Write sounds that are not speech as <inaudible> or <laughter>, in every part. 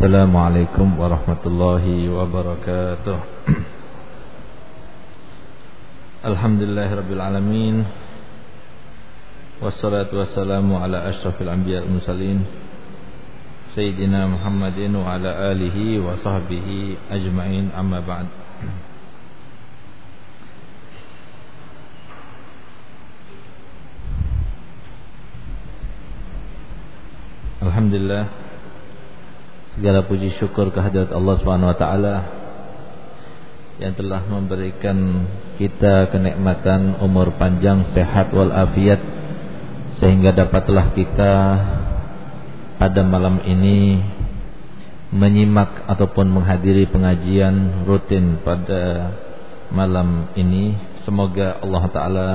السلام عليكم ورحمة الله وبركاته. الحمد لله رب العالمين والصلاة والسلام على أشرف الأنبياء المرسلين سيدنا محمد وعلى آله وصحبه أجمعين. أما بعد Alhamdulillah segala puji syukur kehadirat Allah Subhanahu wa taala yang telah memberikan kita kenikmatan umur panjang, sehat wal afiat sehingga dapatlah kita pada malam ini menyimak ataupun menghadiri pengajian rutin pada malam ini. Semoga Allah taala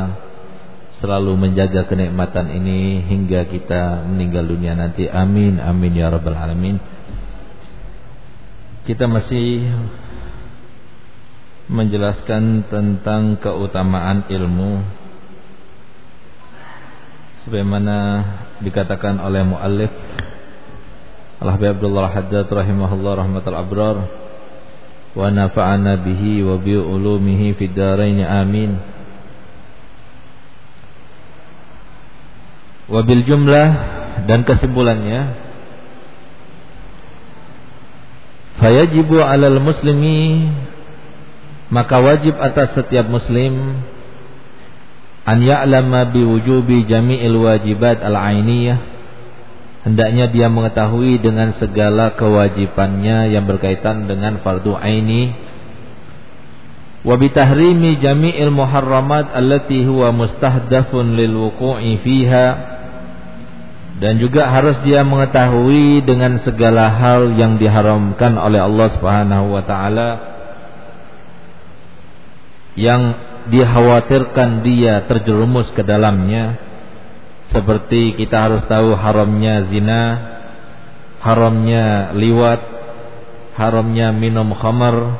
selalu menjaga kenikmatan ini hingga kita meninggal dunia nanti. Amin amin ya rabbal alamin. Kita masih menjelaskan tentang keutamaan ilmu. Sebagaimana dikatakan oleh muallif Al-Habib Abdullah Haddad rahimahullah rahmatul abrar wa nafa'ana bihi wa bi ulumihi fid dharain amin. Wabil jumlah dan kesimpulannya Fayajibu alal muslimi Maka wajib atas setiap muslim An ya'lama biwujubi jami'il wajibat al-ainiyah. Hendaknya dia mengetahui dengan segala kewajibannya yang berkaitan dengan fardu aini. Wa bitahrimi jami'il muharramat allati huwa mustahdafun lil wuqu'i fiha dan juga harus dia mengetahui dengan segala hal yang diharamkan oleh Allah Subhanahu wa taala yang dikhawatirkan dia terjerumus ke dalamnya. Seperti kita harus tahu haramnya zina haramnya liwat haramnya minum khamar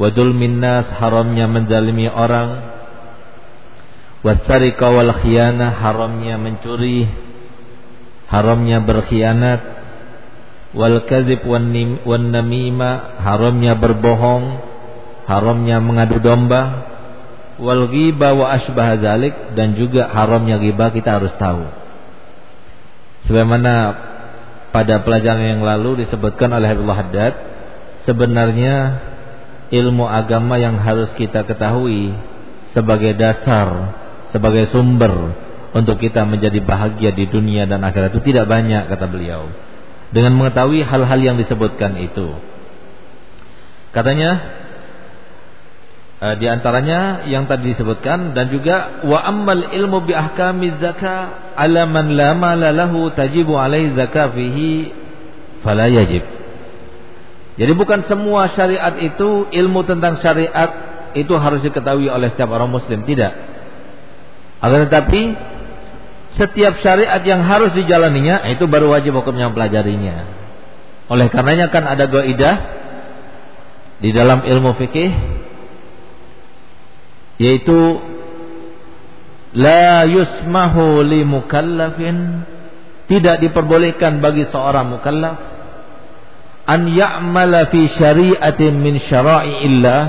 wadul minnas haramnya menzalimi orang wasarika wal khiyanah haramnya mencuri haramnya berkhianat. Wal kadzib wan namima. Haramnya berbohong. Haramnya mengadu domba. Wal ghiba wa asbah zalik dan juga haramnya ghibah kita harus tahu. Sebagaimana pada pelajaran yang lalu disebutkan oleh Habibullah Haddad sebenarnya ilmu agama yang harus kita ketahui sebagai dasar sebagai sumber untuk kita menjadi bahagia di dunia dan akhirat itu tidak banyak kata beliau. Dengan mengetahui hal-hal yang disebutkan itu. Katanya uh, di antaranya yang tadi disebutkan dan juga wa ammal ilmu bi ahkami zakah ala man la mala lahu tajibu alaihi zakah fihi fala yajib. Jadi bukan semua syariat itu ilmu tentang syariat itu harus diketahui oleh setiap orang muslim, tidak. Akan tetapi setiap syariat yang harus dijalaninya itu baru wajib hukumnya mempelajarinya. Oleh karenanya kan ada goidah di dalam ilmu fikih yaitu la yusmahu li mukallafin tidak diperbolehkan bagi seorang mukallaf an ya'mala fi syari'atin min syara'i illah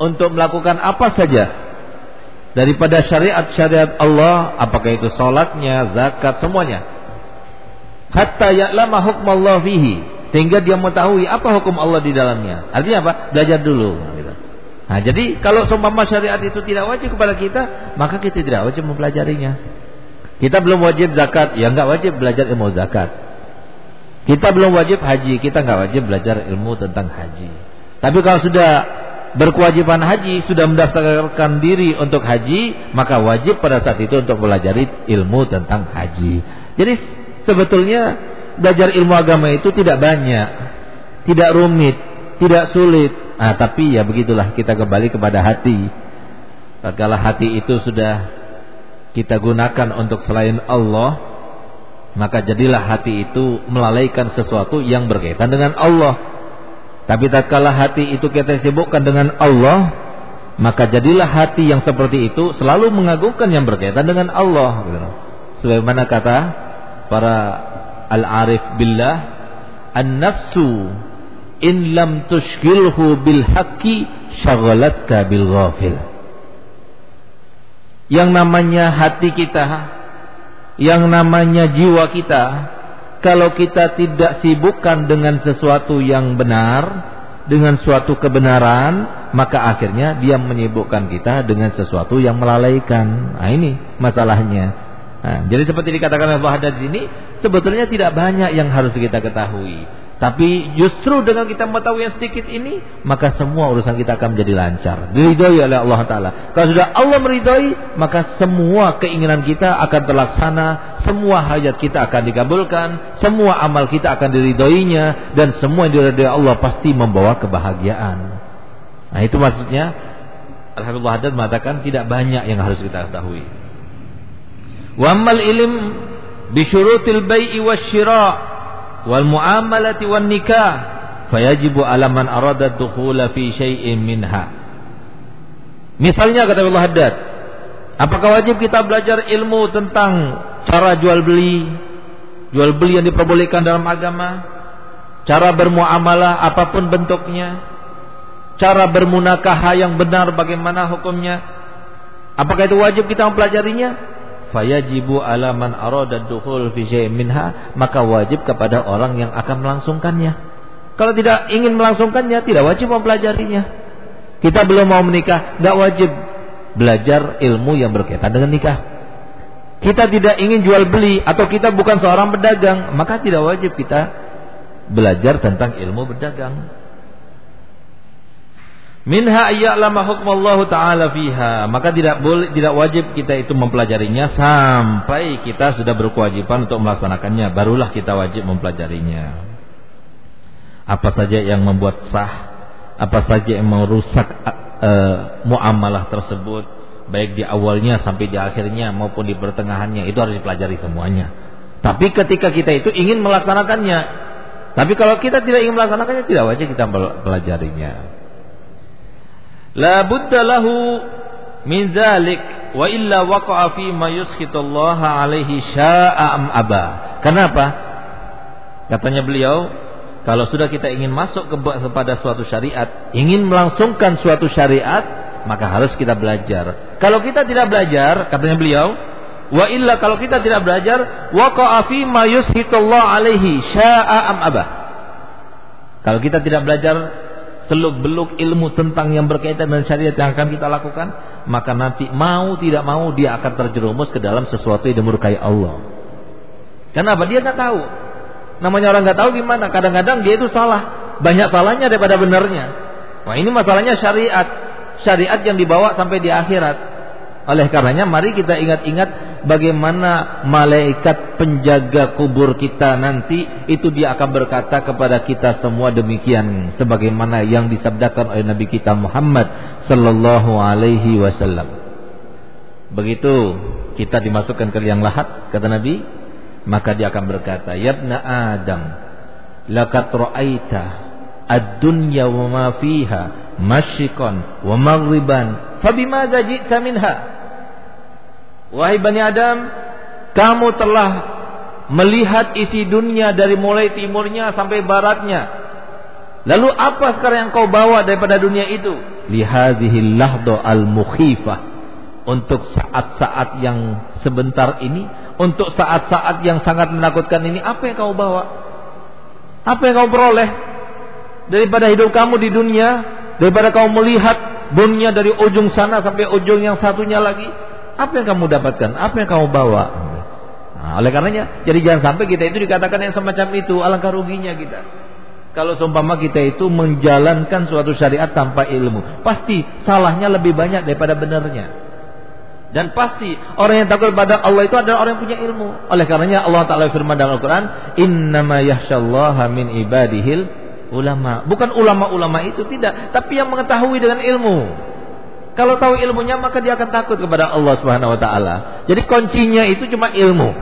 untuk melakukan apa saja daripada syariat-syariat Allah apakah itu salatnya, zakat semuanya. Hatta ya'lama hukm Allah fihi. Sehingga dia mengetahui apa hukum Allah di dalamnya. Artinya apa? Belajar dulu gitu. nah jadi kalau seumpama syariat itu tidak wajib kepada kita maka kita tidak wajib mempelajarinya. Kita belum wajib zakat ya nggak wajib belajar ilmu zakat. Kita belum wajib haji kita nggak wajib belajar ilmu tentang haji. Tapi kalau sudah berkewajiban haji sudah mendaftarkan diri untuk haji maka wajib pada saat itu untuk belajar ilmu tentang haji. Jadi sebetulnya belajar ilmu agama itu tidak banyak tidak rumit tidak sulit. Nah, tapi ya begitulah kita kembali kepada hati. Kalau hati itu sudah kita gunakan untuk selain Allah maka jadilah hati itu melalaikan sesuatu yang berkaitan dengan Allah tapi tatkala hati itu kita sibukkan dengan Allah, maka jadilah hati yang seperti itu selalu mengagungkan yang berkaitan dengan Allah. Gitu. Sebagaimana kata para al-arif billah, an-nafsu in lam tushghilhu bil haqqi syagalatka bil ghafil. Yang namanya hati kita, yang namanya jiwa kita, kalau kita tidak sibukkan dengan sesuatu yang benar, dengan suatu kebenaran, maka akhirnya dia menyibukkan kita dengan sesuatu yang melalaikan. Nah, ini masalahnya. Nah, jadi seperti dikatakan oleh Haddad ini, sebetulnya tidak banyak yang harus kita ketahui. Tapi justru dengan kita mengetahui yang sedikit ini, maka semua urusan kita akan menjadi lancar. Diridhoi oleh Allah Taala. Kalau sudah Allah meridhoi, maka semua keinginan kita akan terlaksana, semua hajat kita akan dikabulkan, semua amal kita akan diridhoinya, dan semua yang diridhoi Allah pasti membawa kebahagiaan. Nah itu maksudnya Alhamdulillah Haddad mengatakan tidak banyak yang harus kita ketahui. Wa amal ilm bisyurutil bai'i wasyira' wal muamalati wan nikah fayajibu ala man arada dukhula fi syai'in minha misalnya kata Allah Haddad apakah wajib kita belajar ilmu tentang cara jual beli jual beli yang diperbolehkan dalam agama. Cara bermuamalah apa pun bentuknya. Cara bermunakah yang benar bagaimana hukumnya. Apakah itu wajib kita mempelajarinya? Fayajibu ala man arada dukhul fi minha maka wajib kepada orang yang akan melangsungkannya. Kalau tidak ingin melangsungkannya tidak wajib mempelajarinya. Kita belum mau menikah tidak wajib belajar ilmu yang berkaitan dengan nikah kita tidak ingin jual beli atau kita bukan seorang pedagang maka tidak wajib kita belajar tentang ilmu berdagang Minha ayya'lama hukmallahu ta'ala fiha. Maka tidak boleh tidak wajib kita itu mempelajarinya sampai kita sudah berkewajiban untuk melaksanakannya, barulah kita wajib mempelajarinya. Apa saja yang membuat sah, apa saja yang merusak uh, muamalah tersebut, baik di awalnya sampai di akhirnya maupun di pertengahannya, itu harus dipelajari semuanya. Tapi ketika kita itu ingin melaksanakannya, tapi kalau kita tidak ingin melaksanakannya, tidak wajib kita pelajarinya. La budda lahu min zalik wa illa waqa'a fi ma alaihi sya'a am aba. Kenapa? Katanya beliau, kalau sudah kita ingin masuk kepada suatu syariat, ingin melangsungkan suatu syariat, maka harus kita belajar. Kalau kita tidak belajar, katanya beliau, wa illa kalau kita tidak belajar, waqa'a fi ma alaihi sya'a am aba. Kalau kita tidak belajar seluk-beluk ilmu tentang yang berkaitan dengan syariat yang akan kita lakukan, maka nanti mau tidak mau dia akan terjerumus ke dalam sesuatu yang dimurkai Allah. Kenapa? Dia nggak tahu. Namanya orang nggak tahu gimana. Kadang-kadang dia itu salah. Banyak salahnya daripada benarnya. Wah ini masalahnya syariat. Syariat yang dibawa sampai di akhirat. Oleh karenanya mari kita ingat-ingat bagaimana malaikat penjaga kubur kita nanti itu dia akan berkata kepada kita semua demikian sebagaimana yang disabdakan oleh Nabi kita Muhammad sallallahu alaihi wasallam. Begitu kita dimasukkan ke liang lahat kata Nabi, maka dia akan berkata, "Yabna Adam, laqad ra'aita ad-dunya wa ma fiha masyikan wa maghriban, fabimadza ji'ta minha?" Wahai Bani Adam, kamu telah melihat isi dunia dari mulai timurnya sampai baratnya. Lalu apa sekarang yang kau bawa daripada dunia itu? Lihadhihi lahdo al-mukhifah. Untuk saat-saat yang sebentar ini, untuk saat-saat yang sangat menakutkan ini, apa yang kau bawa? Apa yang kau peroleh daripada hidup kamu di dunia, daripada kau melihat dunia dari ujung sana sampai ujung yang satunya lagi? Apa yang kamu dapatkan? Apa yang kamu bawa? Nah, oleh karenanya, jadi jangan sampai kita itu dikatakan yang semacam itu. Alangkah ruginya kita. Kalau seumpama kita itu menjalankan suatu syariat tanpa ilmu, pasti salahnya lebih banyak daripada benarnya. Dan pasti orang yang takut pada Allah itu adalah orang yang punya ilmu. Oleh karenanya Allah Taala firman dalam Al-Qur'an, "Innama yakhsyallaha min ibadihil ulama." Bukan ulama-ulama itu tidak, tapi yang mengetahui dengan ilmu. Kalau tahu ilmunya maka dia akan takut kepada Allah Subhanahu wa taala. Jadi kuncinya itu cuma ilmu.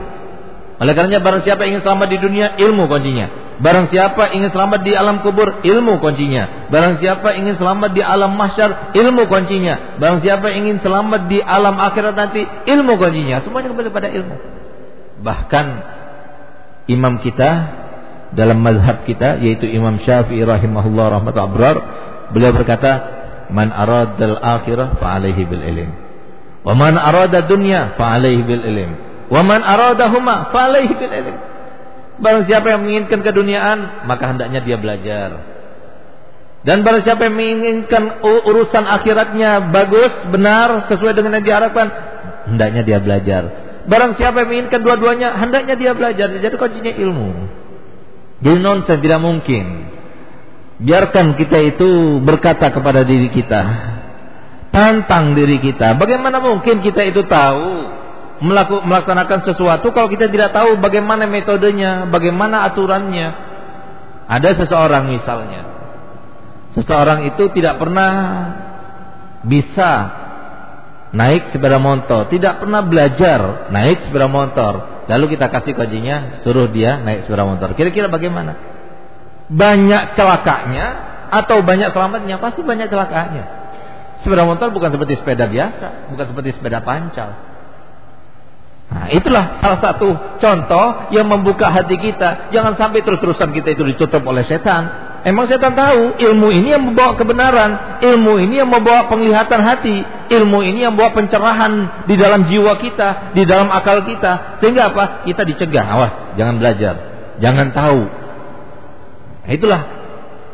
Oleh karenanya barang siapa ingin selamat di dunia, ilmu kuncinya. Barang siapa ingin selamat di alam kubur, ilmu kuncinya. Barang siapa ingin selamat di alam mahsyar, ilmu kuncinya. Barang siapa ingin selamat di alam akhirat nanti, ilmu kuncinya. Semuanya kembali pada ilmu. Bahkan imam kita dalam mazhab kita yaitu Imam Syafi'i rahimahullah rahmat abrar beliau berkata man aradal akhirah fa alaihi bil ilm wa man arada dunya fa alaihi bil ilm wa man aradahuma fa alaihi bil ilm barang siapa yang menginginkan keduniaan maka hendaknya dia belajar dan barang siapa yang menginginkan urusan akhiratnya bagus, benar, sesuai dengan yang diharapkan, hendaknya dia belajar. Barang siapa yang menginginkan dua-duanya, hendaknya dia belajar. Jadi kuncinya ilmu. Jadi nonsen tidak mungkin. Biarkan kita itu berkata kepada diri kita. Tantang diri kita. Bagaimana mungkin kita itu tahu melaksanakan sesuatu kalau kita tidak tahu bagaimana metodenya, bagaimana aturannya. Ada seseorang misalnya. Seseorang itu tidak pernah bisa naik sepeda motor, tidak pernah belajar naik sepeda motor. Lalu kita kasih kajinya, suruh dia naik sepeda motor. Kira-kira bagaimana? Banyak celakanya atau banyak selamatnya? Pasti banyak celakanya. Sepeda motor bukan seperti sepeda biasa, bukan seperti sepeda pancal. Nah, itulah salah satu contoh yang membuka hati kita. Jangan sampai terus-terusan kita itu ditutup oleh setan. Emang setan tahu ilmu ini yang membawa kebenaran, ilmu ini yang membawa penglihatan hati, ilmu ini yang membawa pencerahan di dalam jiwa kita, di dalam akal kita. Sehingga apa? Kita dicegah, awas, jangan belajar, jangan tahu. Nah, itulah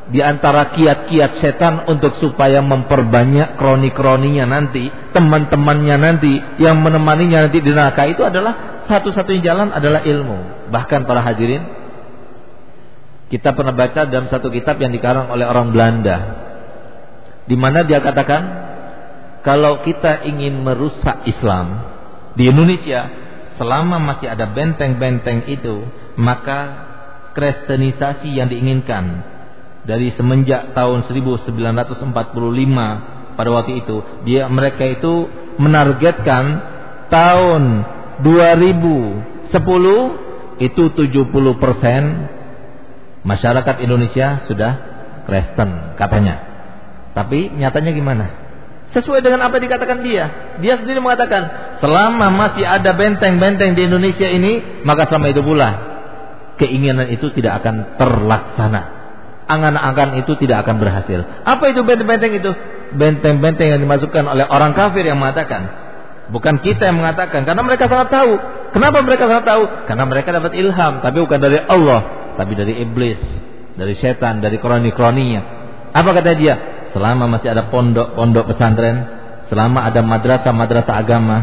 di antara kiat-kiat setan untuk supaya memperbanyak kroni-kroninya nanti, teman-temannya nanti yang menemaninya nanti di neraka itu adalah satu-satunya jalan adalah ilmu. Bahkan para hadirin kita pernah baca dalam satu kitab yang dikarang oleh orang Belanda. Di mana dia katakan kalau kita ingin merusak Islam di Indonesia selama masih ada benteng-benteng itu, maka kristenisasi yang diinginkan dari semenjak tahun 1945 pada waktu itu, dia mereka itu menargetkan tahun 2010 itu 70 persen masyarakat Indonesia sudah Kristen katanya. Tapi nyatanya gimana? Sesuai dengan apa yang dikatakan dia. Dia sendiri mengatakan, selama masih ada benteng-benteng di Indonesia ini, maka selama itu pula keinginan itu tidak akan terlaksana. Angan-angan itu tidak akan berhasil. Apa itu benteng-benteng itu? Benteng-benteng yang dimasukkan oleh orang kafir yang mengatakan, bukan kita yang mengatakan, karena mereka sangat tahu. Kenapa mereka sangat tahu? Karena mereka dapat ilham, tapi bukan dari Allah tapi dari iblis, dari setan, dari kroni-kroninya. Apa kata dia? Selama masih ada pondok-pondok pesantren, selama ada madrasah-madrasah agama,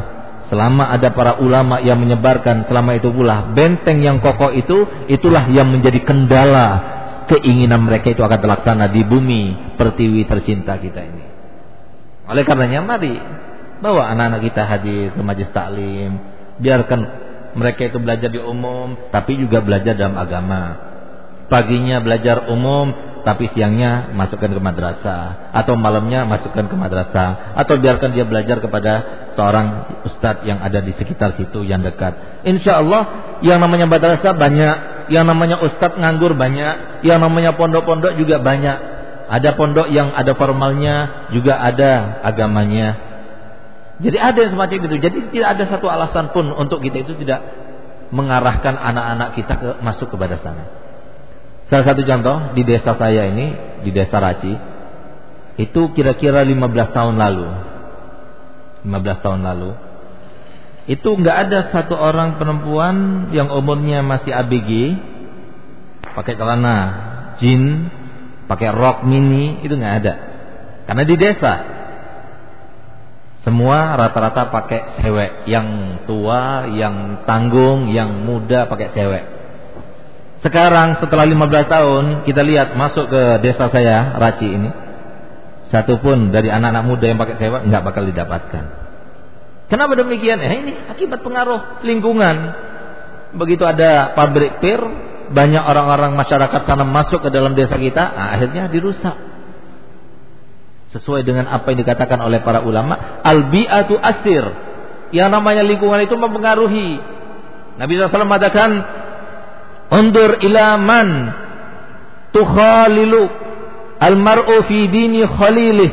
selama ada para ulama yang menyebarkan, selama itu pula benteng yang kokoh itu, itulah yang menjadi kendala keinginan mereka itu akan terlaksana di bumi pertiwi tercinta kita ini. Oleh karenanya mari bawa anak-anak kita hadir ke majlis taklim, biarkan mereka itu belajar di umum tapi juga belajar dalam agama. Paginya belajar umum tapi siangnya masukkan ke madrasah atau malamnya masukkan ke madrasah atau biarkan dia belajar kepada seorang ustadz yang ada di sekitar situ yang dekat. Insya Allah yang namanya madrasah banyak, yang namanya ustadz nganggur banyak, yang namanya pondok-pondok juga banyak. Ada pondok yang ada formalnya, juga ada agamanya. Jadi ada yang semacam itu. Jadi tidak ada satu alasan pun untuk kita itu tidak mengarahkan anak-anak kita ke, masuk kepada sana. Salah satu contoh di desa saya ini, di desa Raci, itu kira-kira 15 tahun lalu. 15 tahun lalu. Itu nggak ada satu orang perempuan yang umurnya masih ABG, pakai celana jin, pakai rok mini, itu nggak ada. Karena di desa semua rata-rata pakai cewek, yang tua, yang tanggung, yang muda pakai cewek. Sekarang setelah 15 tahun kita lihat masuk ke desa saya Raci ini, satu pun dari anak-anak muda yang pakai cewek nggak bakal didapatkan. Kenapa demikian? Eh ini akibat pengaruh lingkungan. Begitu ada pabrik pir, banyak orang-orang masyarakat sana masuk ke dalam desa kita, nah, akhirnya dirusak sesuai dengan apa yang dikatakan oleh para ulama al-bi'atu asir yang namanya lingkungan itu mempengaruhi. Nabi SAW mengatakan undur ila man tukhalilu al-mar'u fi dini khalilih.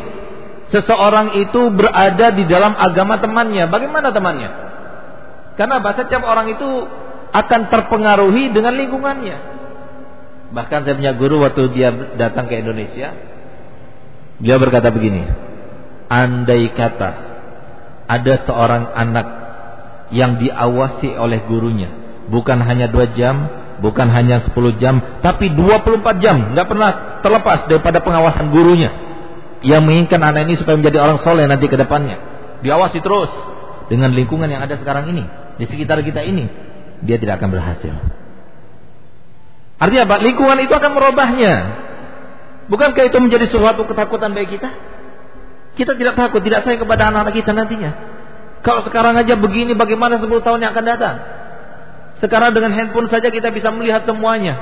Seseorang itu berada di dalam agama temannya. Bagaimana temannya? Karena bahasa setiap orang itu akan terpengaruhi dengan lingkungannya. Bahkan saya punya guru waktu dia datang ke Indonesia, dia berkata begini, andai kata ada seorang anak yang diawasi oleh gurunya, bukan hanya dua jam, bukan hanya 10 jam, tapi 24 jam, nggak pernah terlepas daripada pengawasan gurunya yang menginginkan anak ini supaya menjadi orang soleh nanti ke depannya. Diawasi terus dengan lingkungan yang ada sekarang ini, di sekitar kita ini, dia tidak akan berhasil. Artinya apa? Lingkungan itu akan merubahnya. Bukankah itu menjadi suatu ketakutan bagi kita? Kita tidak takut, tidak sayang kepada anak-anak kita nantinya. Kalau sekarang aja begini, bagaimana 10 tahun yang akan datang? Sekarang dengan handphone saja kita bisa melihat semuanya.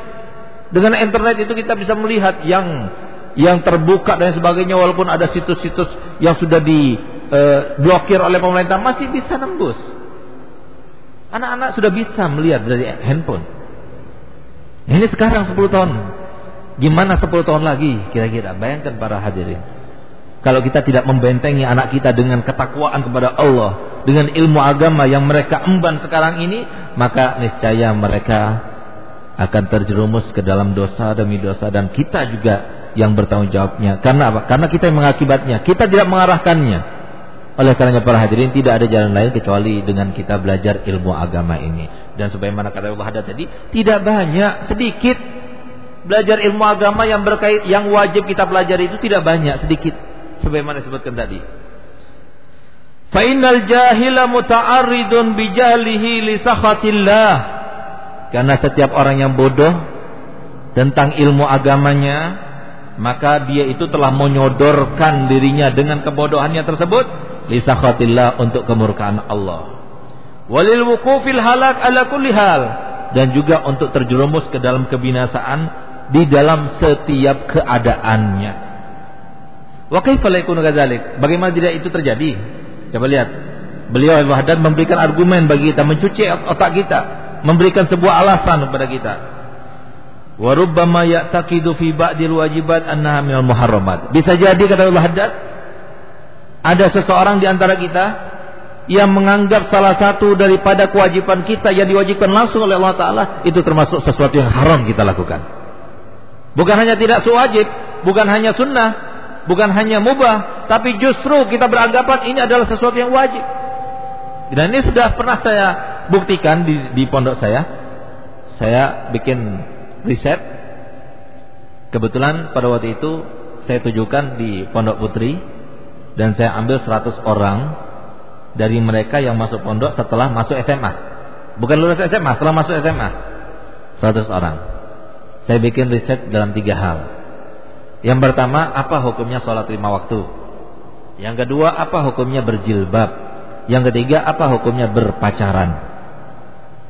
Dengan internet itu kita bisa melihat yang yang terbuka dan sebagainya walaupun ada situs-situs yang sudah diblokir e, oleh pemerintah masih bisa nembus. Anak-anak sudah bisa melihat dari handphone. Ini sekarang 10 tahun. Gimana 10 tahun lagi kira-kira? Bayangkan para hadirin. Kalau kita tidak membentengi anak kita dengan ketakwaan kepada Allah, dengan ilmu agama yang mereka emban sekarang ini, maka niscaya mereka akan terjerumus ke dalam dosa demi dosa dan kita juga yang bertanggung jawabnya. Karena apa? Karena kita yang mengakibatnya. Kita tidak mengarahkannya. Oleh karenanya para hadirin tidak ada jalan lain kecuali dengan kita belajar ilmu agama ini. Dan sebagaimana kata Allah ada tadi, tidak banyak, sedikit belajar ilmu agama yang berkait yang wajib kita pelajari itu tidak banyak, sedikit sebagaimana disebutkan tadi. Fa jahila muta'arridun bi jahlihi li sakhatillah. Karena setiap orang yang bodoh tentang ilmu agamanya, maka dia itu telah menyodorkan dirinya dengan kebodohannya tersebut li sakhatillah untuk kemurkaan Allah. Walil wukufil halak ala kulli hal dan juga untuk terjerumus ke dalam kebinasaan di dalam setiap keadaannya. Wa kaifa? Bagaimana tidak itu terjadi? Coba lihat. Beliau Al Haddad memberikan argumen bagi kita, mencuci otak kita, memberikan sebuah alasan kepada kita. Wa rubbama ya'taqidu fi ba'dil wajibat annaha minal muharramat. Bisa jadi kata Allah Haddad, ada seseorang di antara kita yang menganggap salah satu daripada kewajiban kita yang diwajibkan langsung oleh Allah Ta'ala itu termasuk sesuatu yang haram kita lakukan. Bukan hanya tidak sewajib, bukan hanya sunnah, bukan hanya mubah, tapi justru kita beranggapan ini adalah sesuatu yang wajib. Dan ini sudah pernah saya buktikan di, di pondok saya. Saya bikin riset. Kebetulan pada waktu itu saya tujukan di Pondok Putri dan saya ambil 100 orang dari mereka yang masuk pondok setelah masuk SMA. Bukan lulus SMA, setelah masuk SMA. 100 orang. Saya bikin riset dalam tiga hal. Yang pertama, apa hukumnya sholat lima waktu? Yang kedua, apa hukumnya berjilbab? Yang ketiga, apa hukumnya berpacaran?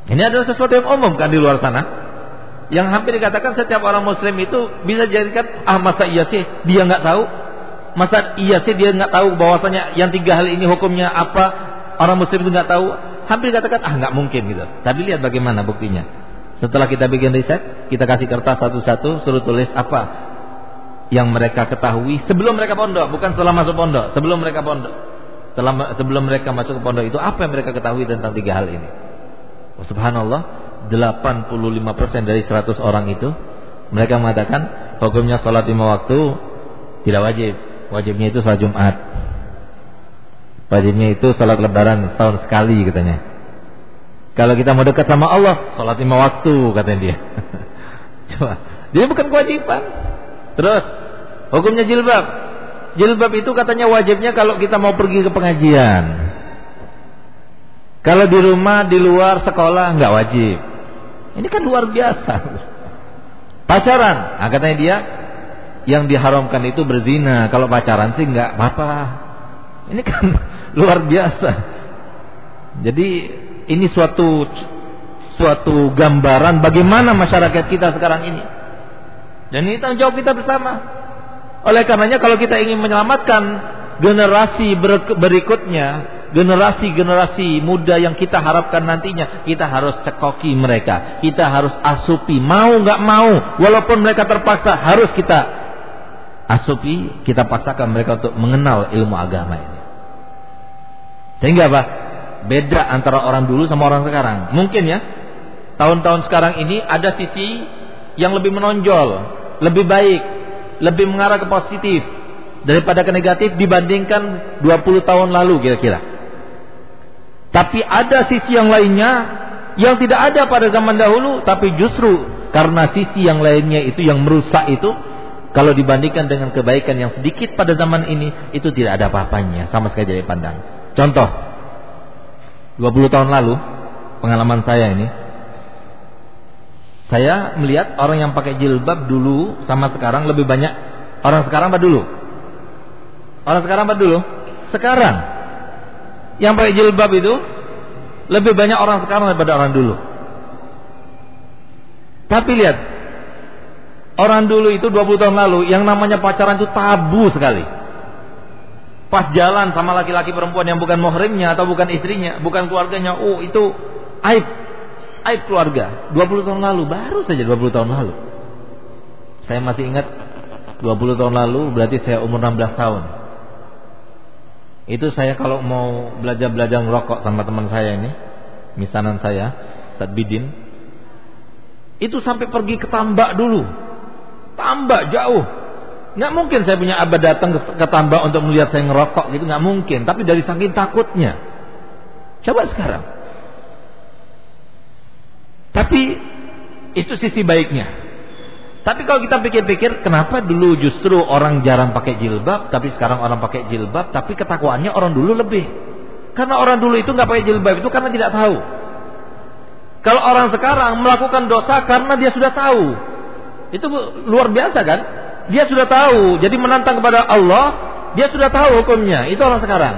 Ini adalah sesuatu yang umum kan di luar sana. Yang hampir dikatakan setiap orang muslim itu bisa jadikan, ah masa iya sih dia nggak tahu? Masa iya sih dia nggak tahu bahwasanya yang tiga hal ini hukumnya apa? Orang muslim itu nggak tahu. Hampir dikatakan, ah nggak mungkin gitu. Tapi lihat bagaimana buktinya. Setelah kita bikin riset, kita kasih kertas satu-satu, suruh tulis apa yang mereka ketahui sebelum mereka pondok, bukan setelah masuk pondok, sebelum mereka pondok. Setelah sebelum mereka masuk ke pondok itu apa yang mereka ketahui tentang tiga hal ini? Oh, subhanallah, 85% dari 100 orang itu mereka mengatakan hukumnya sholat lima waktu tidak wajib. Wajibnya itu sholat Jumat. Wajibnya itu sholat lebaran tahun sekali katanya. Kalau kita mau dekat sama Allah, sholat lima waktu katanya dia. <laughs> Coba, dia bukan kewajiban. Terus Hukumnya jilbab. Jilbab itu katanya wajibnya kalau kita mau pergi ke pengajian. Kalau di rumah, di luar sekolah nggak wajib. Ini kan luar biasa. <laughs> Pacaran, nah, katanya dia yang diharamkan itu berzina. Kalau pacaran sih nggak apa-apa. Ini kan <laughs> luar biasa. Jadi ini suatu suatu gambaran bagaimana masyarakat kita sekarang ini. Dan ini tanggung jawab kita bersama. Oleh karenanya kalau kita ingin menyelamatkan generasi berikutnya, generasi-generasi muda yang kita harapkan nantinya, kita harus cekoki mereka, kita harus asupi, mau nggak mau, walaupun mereka terpaksa harus kita asupi, kita paksakan mereka untuk mengenal ilmu agama ini. Sehingga apa? Beda antara orang dulu sama orang sekarang. Mungkin ya, tahun-tahun sekarang ini ada sisi yang lebih menonjol, lebih baik, lebih mengarah ke positif daripada ke negatif dibandingkan 20 tahun lalu kira-kira. Tapi ada sisi yang lainnya yang tidak ada pada zaman dahulu tapi justru karena sisi yang lainnya itu yang merusak itu kalau dibandingkan dengan kebaikan yang sedikit pada zaman ini itu tidak ada apa-apanya sama sekali dari pandang. Contoh 20 tahun lalu pengalaman saya ini saya melihat orang yang pakai jilbab dulu sama sekarang lebih banyak orang sekarang apa dulu? Orang sekarang apa dulu? Sekarang. Yang pakai jilbab itu lebih banyak orang sekarang daripada orang dulu. Tapi lihat, orang dulu itu 20 tahun lalu yang namanya pacaran itu tabu sekali. Pas jalan sama laki-laki perempuan yang bukan muhrimnya atau bukan istrinya, bukan keluarganya, oh itu aib. Aib keluarga. 20 tahun lalu, baru saja 20 tahun lalu. Saya masih ingat 20 tahun lalu berarti saya umur 16 tahun. Itu saya kalau mau belajar-belajar ngerokok sama teman saya ini, misanan saya, Ustaz Bidin, itu sampai pergi ke tambak dulu. Tambak jauh. Nggak mungkin saya punya abad datang ke tambak untuk melihat saya ngerokok gitu, nggak mungkin. Tapi dari saking takutnya. Coba sekarang. Tapi itu sisi baiknya. Tapi kalau kita pikir-pikir, kenapa dulu justru orang jarang pakai jilbab, tapi sekarang orang pakai jilbab, tapi ketakwaannya orang dulu lebih. Karena orang dulu itu nggak pakai jilbab itu karena tidak tahu. Kalau orang sekarang melakukan dosa karena dia sudah tahu, itu luar biasa kan? Dia sudah tahu, jadi menantang kepada Allah, dia sudah tahu hukumnya. Itu orang sekarang.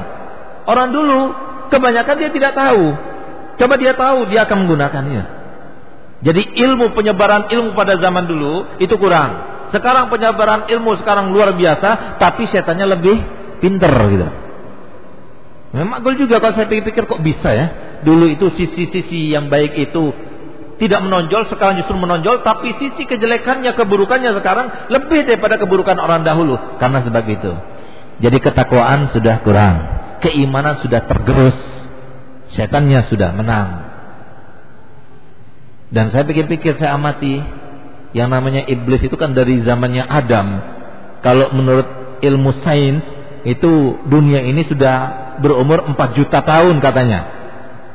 Orang dulu kebanyakan dia tidak tahu. Coba dia tahu, dia akan menggunakannya. Jadi ilmu penyebaran ilmu pada zaman dulu itu kurang. Sekarang penyebaran ilmu sekarang luar biasa, tapi setannya lebih pinter gitu. Memang gue juga kalau saya pikir-pikir kok bisa ya. Dulu itu sisi-sisi yang baik itu tidak menonjol, sekarang justru menonjol, tapi sisi kejelekannya, keburukannya sekarang lebih daripada keburukan orang dahulu. Karena sebab itu. Jadi ketakwaan sudah kurang, keimanan sudah tergerus, setannya sudah menang. Dan saya pikir-pikir saya amati yang namanya iblis itu kan dari zamannya Adam. Kalau menurut ilmu sains itu dunia ini sudah berumur 4 juta tahun katanya.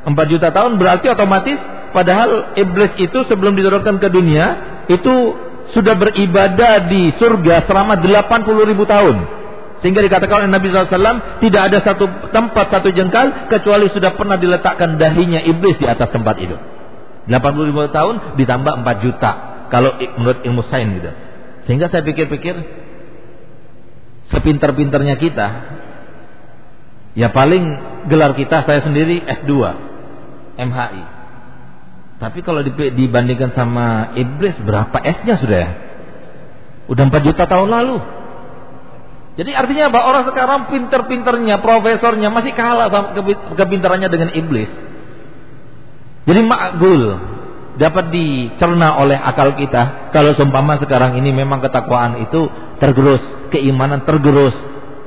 4 juta tahun berarti otomatis padahal iblis itu sebelum diturunkan ke dunia itu sudah beribadah di surga selama 80 ribu tahun. Sehingga dikatakan oleh Nabi SAW tidak ada satu tempat satu jengkal kecuali sudah pernah diletakkan dahinya iblis di atas tempat itu. 80 ribu tahun ditambah 4 juta kalau menurut ilmu sains gitu. Sehingga saya pikir-pikir sepintar-pintarnya kita ya paling gelar kita saya sendiri S2 MHI. Tapi kalau dibandingkan sama iblis berapa S-nya sudah ya? Udah 4 juta tahun lalu. Jadi artinya apa? Orang sekarang pinter-pinternya, profesornya masih kalah sama kepintarannya dengan iblis. Jadi makgul dapat dicerna oleh akal kita kalau seumpama sekarang ini memang ketakwaan itu tergerus, keimanan tergerus,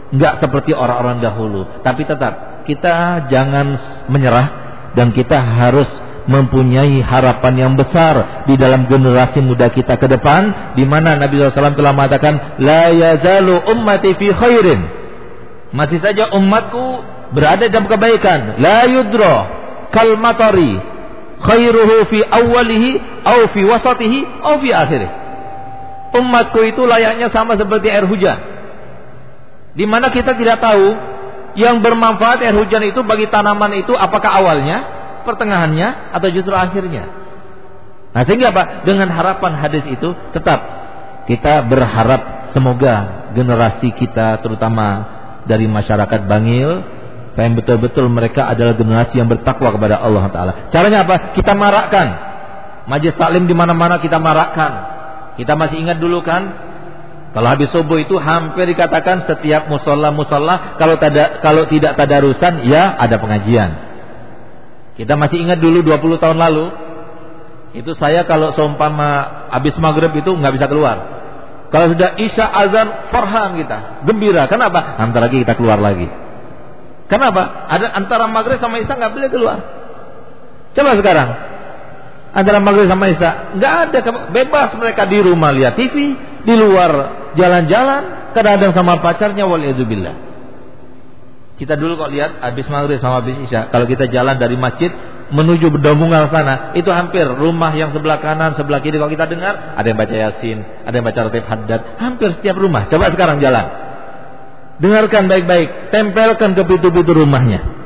enggak seperti orang-orang dahulu. Tapi tetap kita jangan menyerah dan kita harus mempunyai harapan yang besar di dalam generasi muda kita ke depan di mana Nabi SAW telah mengatakan la yazalu ummati fi khairin masih saja umatku berada dalam kebaikan la yudro kal matari khairuhu fi awwalihi au fi wasatihi au fi akhirih. Umatku itu layaknya sama seperti air hujan. Di mana kita tidak tahu yang bermanfaat air hujan itu bagi tanaman itu apakah awalnya, pertengahannya atau justru akhirnya. Nah, sehingga apa? Dengan harapan hadis itu tetap kita berharap semoga generasi kita terutama dari masyarakat Bangil yang betul-betul mereka adalah generasi yang bertakwa kepada Allah Taala. Caranya apa? Kita marakkan. Majlis taklim di mana-mana kita marakkan. Kita masih ingat dulu kan? Kalau habis subuh itu hampir dikatakan setiap musola musola kalau tidak kalau tidak tadarusan ya ada pengajian. Kita masih ingat dulu 20 tahun lalu itu saya kalau seumpama habis maghrib itu nggak bisa keluar. Kalau sudah isya azan farhan kita, gembira. Kenapa? Antara lagi kita keluar lagi. Kenapa? Ada antara maghrib sama isya nggak boleh keluar. Coba sekarang. antara maghrib sama isya. Nggak ada bebas mereka di rumah lihat TV, di luar jalan-jalan, kadang-kadang sama pacarnya waliyadzubillah. Kita dulu kok lihat habis maghrib sama habis isya, kalau kita jalan dari masjid menuju Bedambungan sana, itu hampir rumah yang sebelah kanan, sebelah kiri kalau kita dengar ada yang baca Yasin, ada yang baca Ratib Haddad, hampir setiap rumah. Coba sekarang jalan. Dengarkan baik-baik, tempelkan ke pintu-pintu rumahnya.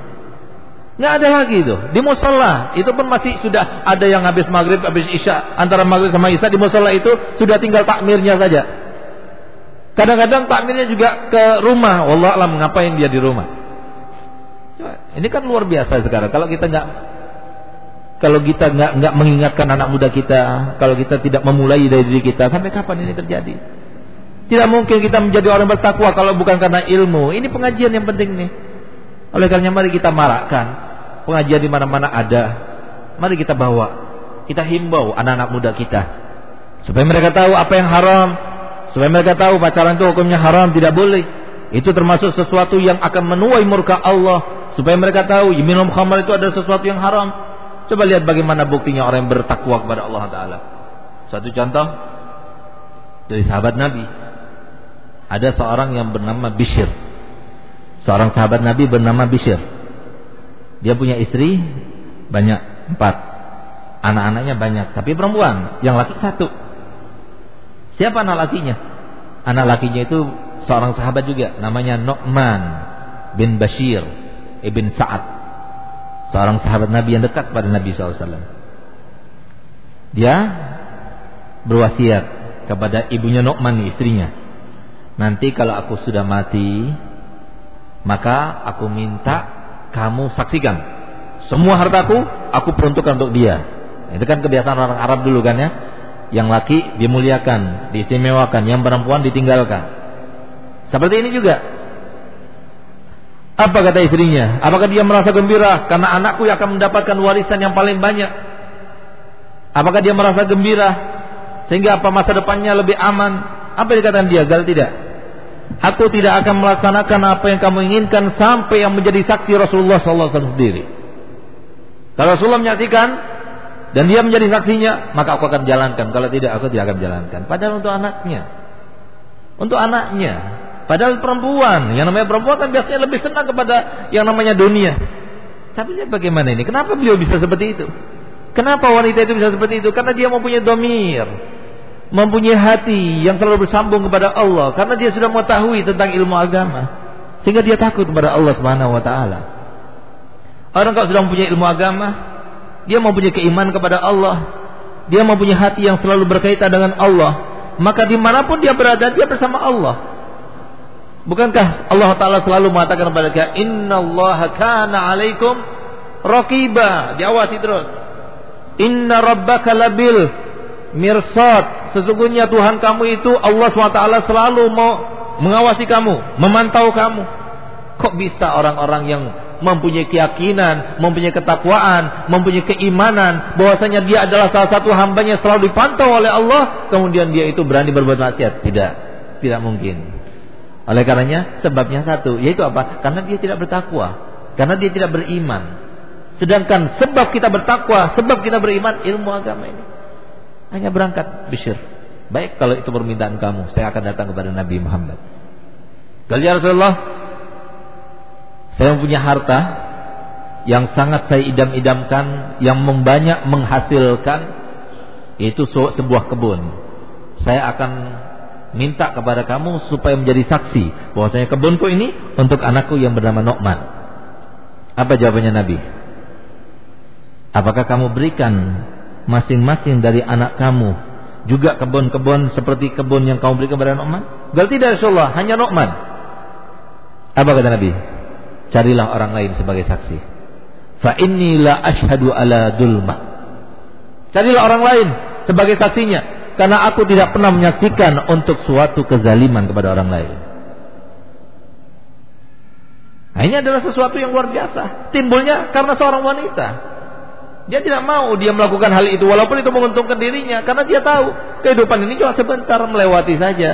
Nggak ada lagi itu. Di musola itu pun masih sudah ada yang habis maghrib, habis isya, antara maghrib sama isya di musola itu sudah tinggal takmirnya saja. Kadang-kadang takmirnya juga ke rumah. Allah alam ngapain dia di rumah. Coba, ini kan luar biasa sekarang. Kalau kita nggak kalau kita nggak nggak mengingatkan anak muda kita, kalau kita tidak memulai dari diri kita, sampai kapan ini terjadi? Tidak mungkin kita menjadi orang bertakwa kalau bukan karena ilmu. Ini pengajian yang penting nih. Oleh karena mari kita marakkan pengajian di mana-mana ada. Mari kita bawa. Kita himbau anak-anak muda kita. Supaya mereka tahu apa yang haram. Supaya mereka tahu pacaran itu hukumnya haram, tidak boleh. Itu termasuk sesuatu yang akan menuai murka Allah. Supaya mereka tahu minum khamar itu adalah sesuatu yang haram. Coba lihat bagaimana buktinya orang yang bertakwa kepada Allah Ta'ala. Satu contoh dari sahabat Nabi. Ada seorang yang bernama Bishir. Seorang sahabat Nabi bernama Bishir. Dia punya istri banyak empat, anak-anaknya banyak, tapi perempuan, yang laki satu. Siapa anak lakinya? Anak lakinya itu seorang sahabat juga, namanya Nu'man bin Bashir ibn Sa'ad, seorang sahabat Nabi yang dekat pada Nabi SAW. Dia berwasiat kepada ibunya Nu'man istrinya. Nanti kalau aku sudah mati, maka aku minta kamu saksikan. Semua hartaku aku peruntukkan untuk dia. Itu kan kebiasaan orang Arab dulu kan ya. Yang laki dimuliakan diistimewakan yang perempuan ditinggalkan. Seperti ini juga. Apa kata istrinya? Apakah dia merasa gembira karena anakku yang akan mendapatkan warisan yang paling banyak? Apakah dia merasa gembira sehingga apa masa depannya lebih aman? Apa dikatakan dia? Gal tidak Aku tidak akan melaksanakan apa yang kamu inginkan sampai yang menjadi saksi Rasulullah SAW sendiri. Kalau Rasulullah menyaksikan dan dia menjadi saksinya, maka aku akan jalankan. Kalau tidak, aku tidak akan jalankan. Padahal untuk anaknya, untuk anaknya. Padahal perempuan, yang namanya perempuan kan biasanya lebih senang kepada yang namanya dunia. Tapi lihat bagaimana ini? Kenapa beliau bisa seperti itu? Kenapa wanita itu bisa seperti itu? Karena dia mempunyai domir mempunyai hati yang selalu bersambung kepada Allah karena dia sudah mengetahui tentang ilmu agama sehingga dia takut kepada Allah Subhanahu wa taala. Orang kalau sudah mempunyai ilmu agama, dia mempunyai keimanan kepada Allah, dia mempunyai hati yang selalu berkaitan dengan Allah, maka di mana pun dia berada dia bersama Allah. Bukankah Allah Taala selalu mengatakan kepada kita, Inna Allah kana alaikum raqiba, diawasi terus. Inna rabbaka labil mirsad. Sesungguhnya Tuhan kamu itu Allah SWT selalu mau mengawasi kamu, memantau kamu. Kok bisa orang-orang yang mempunyai keyakinan, mempunyai ketakwaan, mempunyai keimanan bahwasanya dia adalah salah satu hambanya selalu dipantau oleh Allah, kemudian dia itu berani berbuat maksiat? Tidak, tidak mungkin. Oleh karenanya sebabnya satu, yaitu apa? Karena dia tidak bertakwa, karena dia tidak beriman. Sedangkan sebab kita bertakwa, sebab kita beriman ilmu agama ini. Hanya berangkat Bishir. Baik kalau itu permintaan kamu, saya akan datang kepada Nabi Muhammad. Kalau ya Rasulullah, saya punya harta yang sangat saya idam-idamkan, yang membanyak menghasilkan, itu sebuah kebun. Saya akan minta kepada kamu supaya menjadi saksi bahwasanya kebunku ini untuk anakku yang bernama Nu'man. Apa jawabannya Nabi? Apakah kamu berikan masing-masing dari anak kamu juga kebun-kebun seperti kebun yang kamu berikan kepada Nu'man? Berarti dari Rasulullah hanya Nu'man. Apa kata Nabi? Carilah orang lain sebagai saksi. Fa inni la ashhadu ala dulma. Carilah orang lain sebagai saksinya karena aku tidak pernah menyaksikan untuk suatu kezaliman kepada orang lain. Nah, ini adalah sesuatu yang luar biasa. Timbulnya karena seorang wanita. Dia tidak mau dia melakukan hal itu walaupun itu menguntungkan dirinya karena dia tahu kehidupan ini cuma sebentar melewati saja.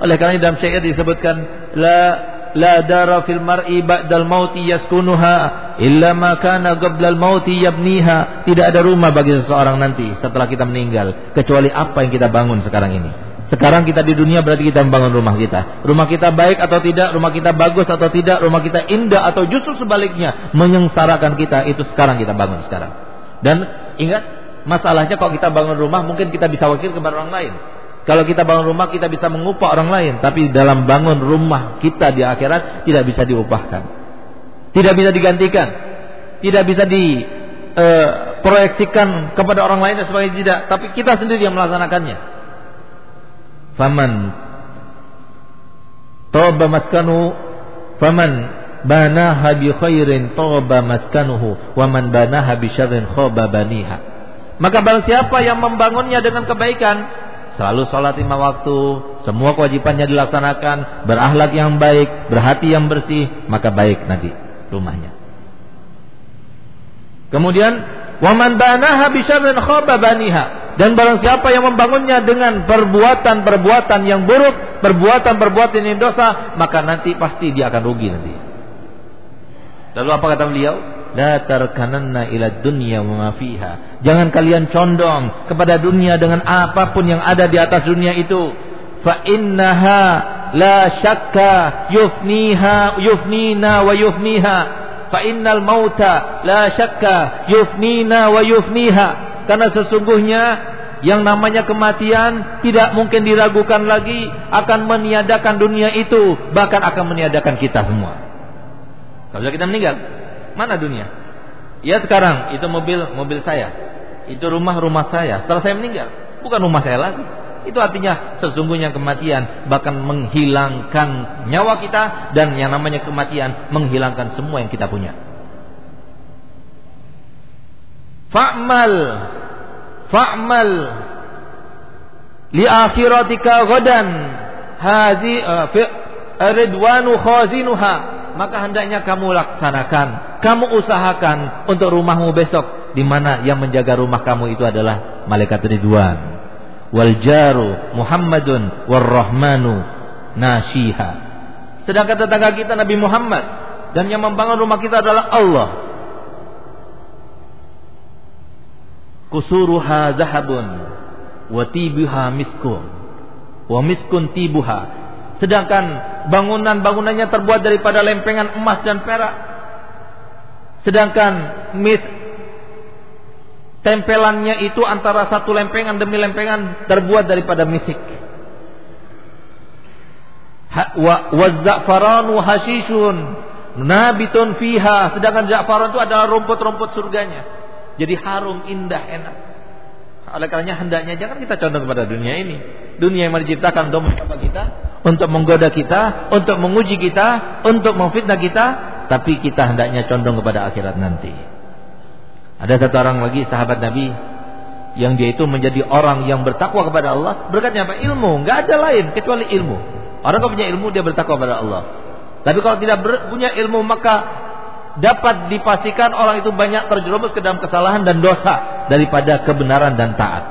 Oleh karena dalam syair disebutkan la la dara fil mar'i ba'dal mauti yaskunuha illa ma kana qablal mauti yabniha. Tidak ada rumah bagi seseorang nanti setelah kita meninggal kecuali apa yang kita bangun sekarang ini. Sekarang kita di dunia berarti kita membangun rumah kita. Rumah kita baik atau tidak, rumah kita bagus atau tidak, rumah kita indah atau justru sebaliknya menyengsarakan kita itu sekarang kita bangun sekarang. Dan ingat masalahnya kalau kita bangun rumah mungkin kita bisa wakil kepada orang lain. Kalau kita bangun rumah kita bisa mengupah orang lain, tapi dalam bangun rumah kita di akhirat tidak bisa diupahkan. Tidak bisa digantikan. Tidak bisa diproyeksikan uh, kepada orang lain dan tidak, tapi kita sendiri yang melaksanakannya. Faman toba maskanu faman banaha bi khairin toba maskanuhu wa man banaha bi syarrin baniha. Maka barang siapa yang membangunnya dengan kebaikan, selalu sholat lima waktu, semua kewajibannya dilaksanakan, berakhlak yang baik, berhati yang bersih, maka baik nanti rumahnya. Kemudian waman banaha bisyarrin khaba baniha dan barang siapa yang membangunnya dengan perbuatan-perbuatan yang buruk, perbuatan-perbuatan yang dosa, maka nanti pasti dia akan rugi nanti. Lalu apa kata beliau? La tarkananna ila dunya wa fiha. Jangan kalian condong kepada dunia dengan apa pun yang ada di atas dunia itu. Fa innaha la syakka yufniha yufnina wa yufniha. Fa innal mauta la syakka yufnina wa yufniha. Karena sesungguhnya yang namanya kematian tidak mungkin diragukan lagi akan meniadakan dunia itu bahkan akan meniadakan kita semua. Kalau kita meninggal, Mana dunia? Ya sekarang itu mobil mobil saya. Itu rumah rumah saya. Setelah saya meninggal, bukan rumah saya lagi. Itu artinya sesungguhnya kematian bahkan menghilangkan nyawa kita dan yang namanya kematian menghilangkan semua yang kita punya. Fa'mal fa'mal li akhiratika ghadan hadhi uh, ridwanu khazinuha maka hendaknya kamu laksanakan kamu usahakan untuk rumahmu besok di mana yang menjaga rumah kamu itu adalah malaikat Ridwan. Wal jaru Muhammadun war rahmanu nasiha. Sedangkan tetangga kita Nabi Muhammad dan yang membangun rumah kita adalah Allah. Kusuruha zahabun wa tibuha miskun wa miskun tibuha. Sedangkan bangunan-bangunannya terbuat daripada lempengan emas dan perak Sedangkan mis tempelannya itu antara satu lempengan demi lempengan terbuat daripada misik. Wa za'faranu hasishun nabitun fiha. Sedangkan za'faran itu adalah rumput-rumput surganya. Jadi harum, indah, enak. Oleh karenanya hendaknya jangan kita condong kepada dunia ini. Dunia yang diciptakan untuk mencoba kita, untuk menggoda kita, untuk menguji kita, untuk memfitnah kita, tapi kita hendaknya condong kepada akhirat nanti. Ada satu orang lagi sahabat Nabi yang dia itu menjadi orang yang bertakwa kepada Allah berkatnya apa? Ilmu. Nggak ada lain kecuali ilmu. Orang kalau punya ilmu dia bertakwa kepada Allah. Tapi kalau tidak punya ilmu maka dapat dipastikan orang itu banyak terjerumus ke dalam kesalahan dan dosa daripada kebenaran dan taat.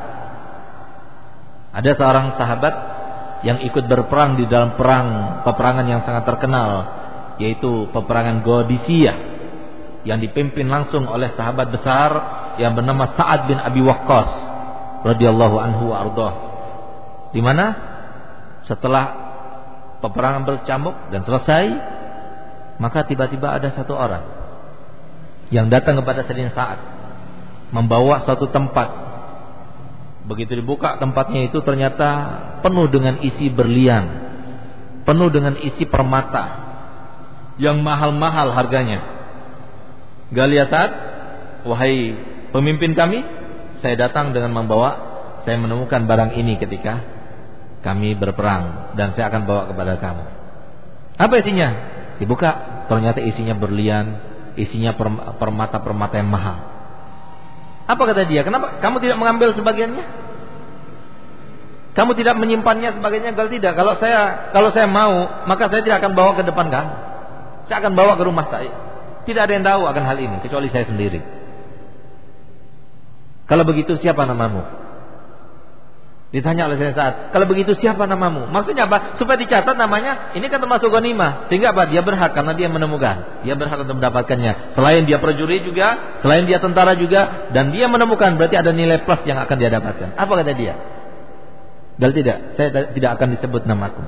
Ada seorang sahabat yang ikut berperang di dalam perang peperangan yang sangat terkenal yaitu peperangan Godisiyah yang dipimpin langsung oleh sahabat besar yang bernama Sa'ad bin Abi Waqqas radhiyallahu anhu ardah. Di mana setelah peperangan bercambuk dan selesai maka tiba-tiba ada satu orang yang datang kepada Sayyidina Sa'ad membawa satu tempat Begitu dibuka tempatnya itu ternyata penuh dengan isi berlian, penuh dengan isi permata, yang mahal-mahal harganya. Galiatat, wahai pemimpin kami, saya datang dengan membawa, saya menemukan barang ini ketika kami berperang dan saya akan bawa kepada kamu. Apa isinya? Dibuka, ternyata isinya berlian, isinya permata-permata yang mahal. Apa kata dia? Kenapa kamu tidak mengambil sebagiannya? Kamu tidak menyimpannya sebagainya kalau tidak. Kalau saya kalau saya mau, maka saya tidak akan bawa ke depan kamu. Saya akan bawa ke rumah saya. Tidak ada yang tahu akan hal ini kecuali saya sendiri. Kalau begitu siapa namamu? Ditanya oleh saya saat, kalau begitu siapa namamu? Maksudnya apa? Supaya dicatat namanya, ini kan termasuk ghanimah. Sehingga apa? Dia berhak karena dia menemukan. Dia berhak untuk mendapatkannya. Selain dia perjuri juga, selain dia tentara juga, dan dia menemukan, berarti ada nilai plus yang akan dia dapatkan. Apa kata dia? Dan tidak, saya tidak akan disebut namaku.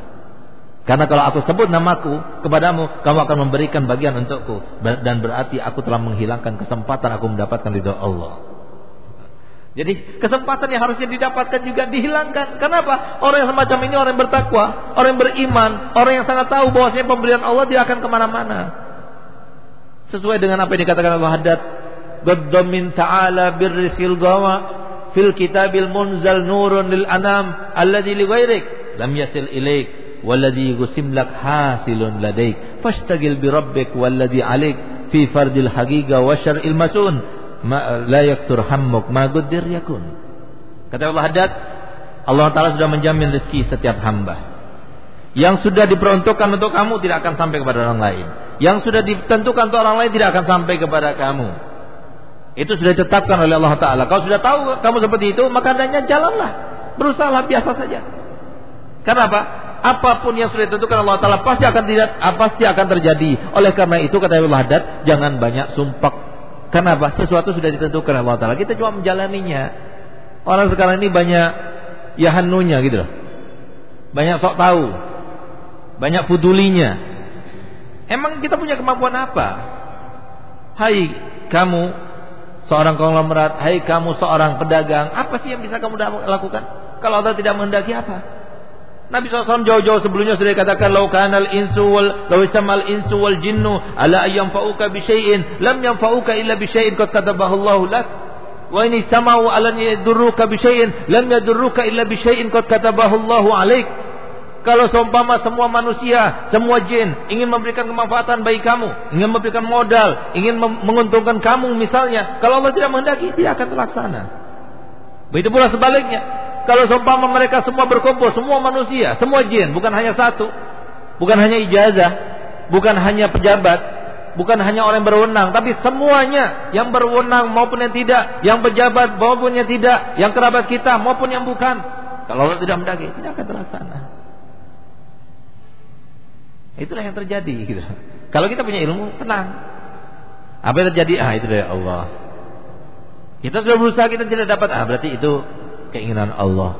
Karena kalau aku sebut namaku kepadamu, kamu akan memberikan bagian untukku. Dan berarti aku telah menghilangkan kesempatan aku mendapatkan ridho Allah. Jadi kesempatan yang harusnya didapatkan juga dihilangkan. Kenapa? Orang yang semacam ini orang yang bertakwa, orang yang beriman, orang yang sangat tahu bahwasanya pemberian Allah tidak akan ke mana-mana. Sesuai dengan apa yang dikatakan Allah Haddad. Gadda min ta'ala birrisil gawa fil kitabil munzal nurun lil anam alladhi li ghairik lam yasil ilaik walladhi gusim lak hasilun ladaik fashtagil bi rabbik walladhi alik fi fardil haqiqa wa syar'il masun ma la yaktur hammuk ma guddir yakun. Kata Allah Haddad, Allah Taala sudah menjamin rezeki setiap hamba. Yang sudah diperuntukkan untuk kamu tidak akan sampai kepada orang lain. Yang sudah ditentukan untuk orang lain tidak akan sampai kepada kamu. Itu sudah ditetapkan oleh Allah Taala. Kalau sudah tahu kamu seperti itu, maka adanya jalanlah, berusaha biasa saja. Karena apa? Apa pun yang sudah ditentukan Allah Taala pasti akan tidak, pasti akan terjadi. Oleh karena itu kata Allah Haddad, jangan banyak sumpah karena apa? Sesuatu sudah ditentukan Allah Ta'ala. Kita cuma menjalaninya. Orang sekarang ini banyak yahanunya gitu loh. Banyak sok tahu. Banyak fudulinya. Emang kita punya kemampuan apa? Hai kamu seorang konglomerat, hai kamu seorang pedagang, apa sih yang bisa kamu lakukan? Kalau Allah tidak menghendaki apa? Nabi SAW jauh-jauh sebelumnya sudah katakan lau kanal insu wal lau istamal insu wal jinnu ala ayyam fa'uka bi syai'in lam yanfa'uka illa bi syai'in qad katabahu Allah lak wa in istamau ala yadurruka bi lam yadurruka illa bi syai'in qad katabahu Allah alaik kalau seumpama semua manusia, semua jin ingin memberikan kemanfaatan bagi kamu, ingin memberikan modal, ingin menguntungkan kamu misalnya, kalau Allah tidak menghendaki, tidak akan terlaksana. Begitu pula sebaliknya, kalau seumpama mereka semua berkumpul, semua manusia, semua jin, bukan hanya satu, bukan hanya ijazah, bukan hanya pejabat, bukan hanya orang yang berwenang, tapi semuanya yang berwenang maupun yang tidak, yang pejabat maupun yang tidak, yang kerabat kita maupun yang bukan. Kalau Allah tidak mendaki, tidak akan terlaksana. Itulah yang terjadi. Gitu. Kalau kita punya ilmu, tenang. Apa yang terjadi? Ah, itu dari Allah. Kita sudah berusaha, kita tidak dapat. Ah, berarti itu keinginan Allah.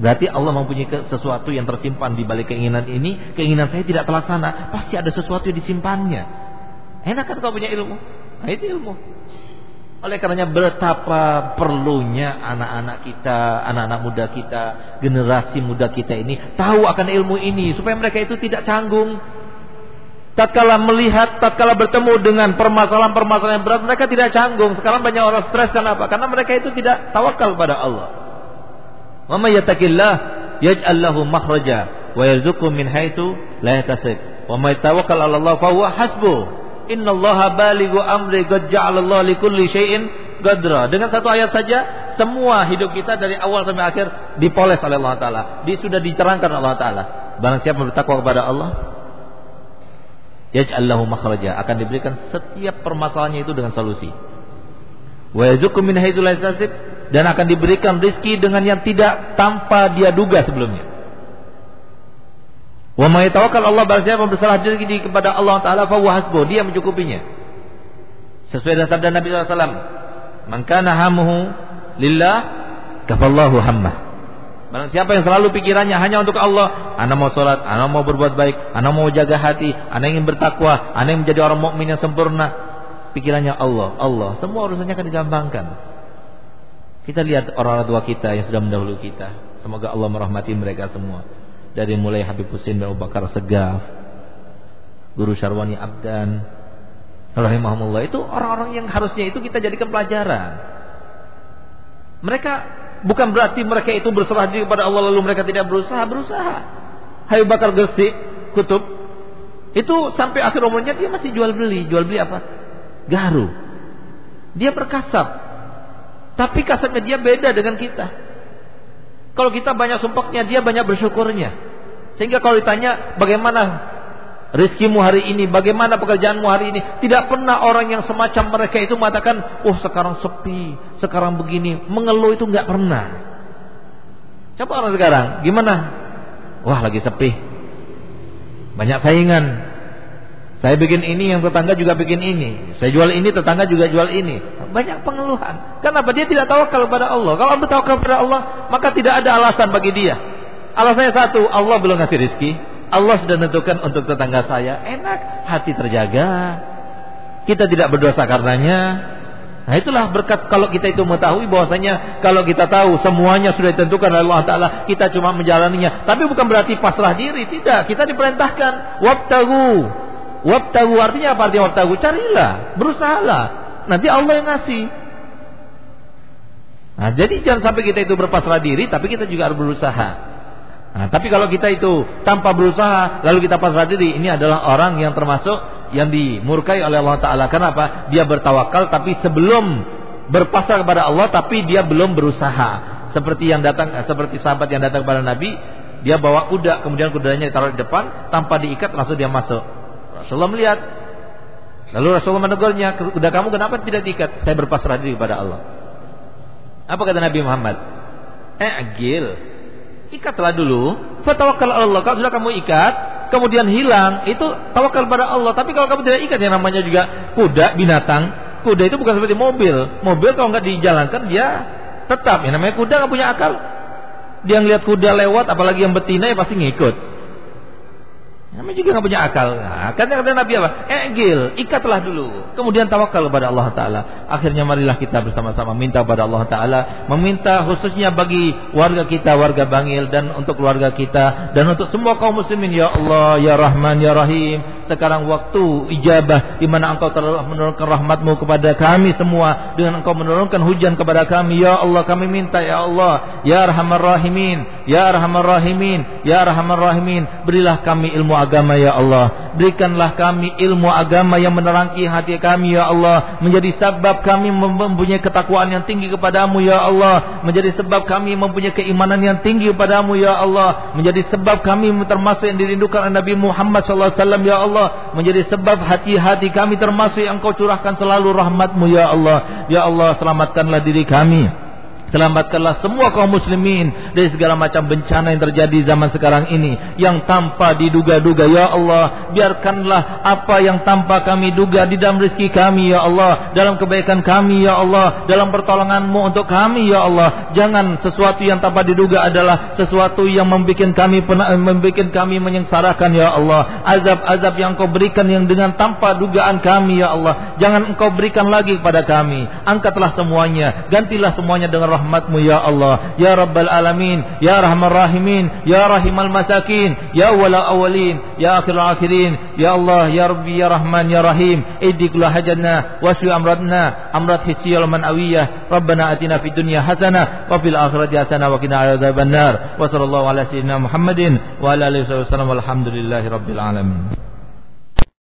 Berarti Allah mempunyai sesuatu yang tersimpan di balik keinginan ini. Keinginan saya tidak terlaksana. Pasti ada sesuatu yang disimpannya. Enak kan kalau punya ilmu? Nah itu ilmu. Oleh karenanya betapa perlunya anak-anak kita, anak-anak muda kita, generasi muda kita ini tahu akan ilmu ini supaya mereka itu tidak canggung. Tatkala melihat, tatkala bertemu dengan permasalahan-permasalahan berat, mereka tidak canggung. Sekarang banyak orang stres kenapa? Karena mereka itu tidak tawakal pada Allah. Wa may yattaqillah yaj'al lahu makhraja wa yarzuqhu min haitsu la yahtasib. Wa may tawakkal 'ala Allah fa huwa hasbuh. Innallaha balighu amri qad ja'alallahu likulli syai'in qadra. Dengan satu ayat saja semua hidup kita dari awal sampai akhir dipoles oleh Allah taala. Di sudah diterangkan Allah taala. Barang siapa bertakwa kepada Allah, yaj'al lahu makhraja, akan diberikan setiap permasalahannya itu dengan solusi. Wa yazukum min haitsu dan akan diberikan rizki dengan yang tidak tanpa dia duga sebelumnya. Wa may tawakkal Allah barang siapa berserah diri kepada Allah taala fa hasbuh, dia mencukupinya. Sesuai dengan sabda Nabi SAW. Man kana hamuhu lillah kafallahu hammah. Barang siapa yang selalu pikirannya hanya untuk Allah, anak mau sholat, anak mau berbuat baik, anak mau jaga hati, anak ingin bertakwa, anak ingin menjadi orang mukmin yang sempurna, pikirannya Allah, Allah, semua urusannya akan digampangkan. Kita lihat orang-orang tua kita yang sudah mendahului kita. Semoga Allah merahmati mereka semua. Dari mulai Habib Husin bin Bakar Segaf, Guru Syarwani Abdan, rahimahumullah itu orang-orang yang harusnya itu kita jadikan pelajaran. Mereka bukan berarti mereka itu berserah diri kepada Allah lalu mereka tidak berusaha, berusaha. Habib Bakar Gresik, Kutub, itu sampai akhir umurnya dia masih jual beli, jual beli apa? Garu. Dia berkasab, tapi kasarnya dia beda dengan kita. Kalau kita banyak sumpahnya, dia banyak bersyukurnya. Sehingga kalau ditanya bagaimana rizkimu hari ini, bagaimana pekerjaanmu hari ini, tidak pernah orang yang semacam mereka itu mengatakan, oh sekarang sepi, sekarang begini, mengeluh itu nggak pernah. Coba orang sekarang, gimana? Wah, lagi sepi. Banyak saingan. Saya bikin ini, yang tetangga juga bikin ini. Saya jual ini, tetangga juga jual ini. Banyak pengeluhan. Kenapa? Dia tidak tawakal kepada Allah. Kalau bertawakal kepada Allah, maka tidak ada alasan bagi dia. Alasannya satu, Allah belum ngasih rezeki. Allah sudah tentukan untuk tetangga saya. Enak, hati terjaga. Kita tidak berdosa karenanya. Nah itulah berkat kalau kita itu mengetahui bahwasanya kalau kita tahu semuanya sudah ditentukan oleh Allah Taala, kita cuma menjalaninya. Tapi bukan berarti pasrah diri, tidak. Kita diperintahkan wabtagu. Wabtagu artinya apa artinya wabtagu? Carilah, berusahalah. Nanti Allah yang ngasih. Nah, jadi jangan sampai kita itu berpasrah diri, tapi kita juga harus berusaha. Nah, tapi kalau kita itu tanpa berusaha lalu kita pasrah diri, ini adalah orang yang termasuk yang dimurkai oleh Allah Taala. Kenapa? Dia bertawakal tapi sebelum berpasrah kepada Allah tapi dia belum berusaha. Seperti yang datang seperti sahabat yang datang kepada Nabi, dia bawa kuda, kemudian kudanya ditaruh di depan tanpa diikat langsung dia masuk. Rasulullah melihat. Lalu Rasulullah menegurnya, kuda kamu kenapa tidak diikat? Saya berpasrah diri kepada Allah. Apa kata Nabi Muhammad? Eh, agil. Ikatlah dulu. Fatawakal Allah. Kalau sudah kamu ikat, kemudian hilang, itu tawakal pada Allah. Tapi kalau kamu tidak ikat yang namanya juga kuda, binatang, kuda itu bukan seperti mobil. Mobil kalau nggak dijalankan dia tetap. Yang namanya kuda nggak punya akal. Dia ngeliat kuda lewat, apalagi yang betina ya pasti ngikut. Namanya juga nggak punya akal. Nah, kata kata Nabi apa? Egil, ikatlah dulu. Kemudian tawakal kepada Allah Taala. Akhirnya marilah kita bersama-sama minta kepada Allah Taala, meminta khususnya bagi warga kita, warga Bangil dan untuk keluarga kita dan untuk semua kaum muslimin ya Allah, ya Rahman, ya Rahim sekarang waktu ijabah di mana engkau telah menurunkan rahmatmu kepada kami semua dengan engkau menurunkan hujan kepada kami ya Allah kami minta ya Allah ya arhamar rahimin ya arhamar rahimin ya arhamar rahimin berilah kami ilmu agama ya Allah. Berikanlah kami ilmu agama yang menerangi hati kami ya Allah. Menjadi sebab kami mempunyai ketakwaan yang tinggi kepadamu ya Allah. Menjadi sebab kami mempunyai keimanan yang tinggi kepadamu ya Allah. Menjadi sebab kami termasuk yang dirindukan oleh Nabi Muhammad wasallam ya Allah. Menjadi sebab hati-hati kami termasuk yang kau curahkan selalu rahmatmu ya Allah. Ya Allah selamatkanlah diri kami Selamatkanlah semua kaum muslimin dari segala macam bencana yang terjadi zaman sekarang ini. Yang tanpa diduga-duga ya Allah biarkanlah apa yang tanpa kami duga di dalam rezeki kami ya Allah. Dalam kebaikan kami ya Allah. Dalam pertolonganmu untuk kami ya Allah. Jangan sesuatu yang tanpa diduga adalah sesuatu yang membuat kami membuat kami menyengsarakan ya Allah. Azab-azab yang kau berikan yang dengan tanpa dugaan kami ya Allah. Jangan engkau berikan lagi kepada kami. Angkatlah semuanya. Gantilah semuanya dengan rahmatmu ya Allah. Ya rabbal alamin. Ya rahman rahimin. Ya rahimal masakin. Ya wala awalin. Ya akhir akhirin. Ya Allah ya rabbi ya rahman ya rahim. Idiklah hajatna wasfi amradna. Amrat hissiyal manawiyah. Rabbana atina fid dunya hasanah wa fil akhirati hasanah wa qina adzabannar wa sallallahu ala sayyidina muhammadin wa ala alihi wasallam walhamdulillahi rabbil alamin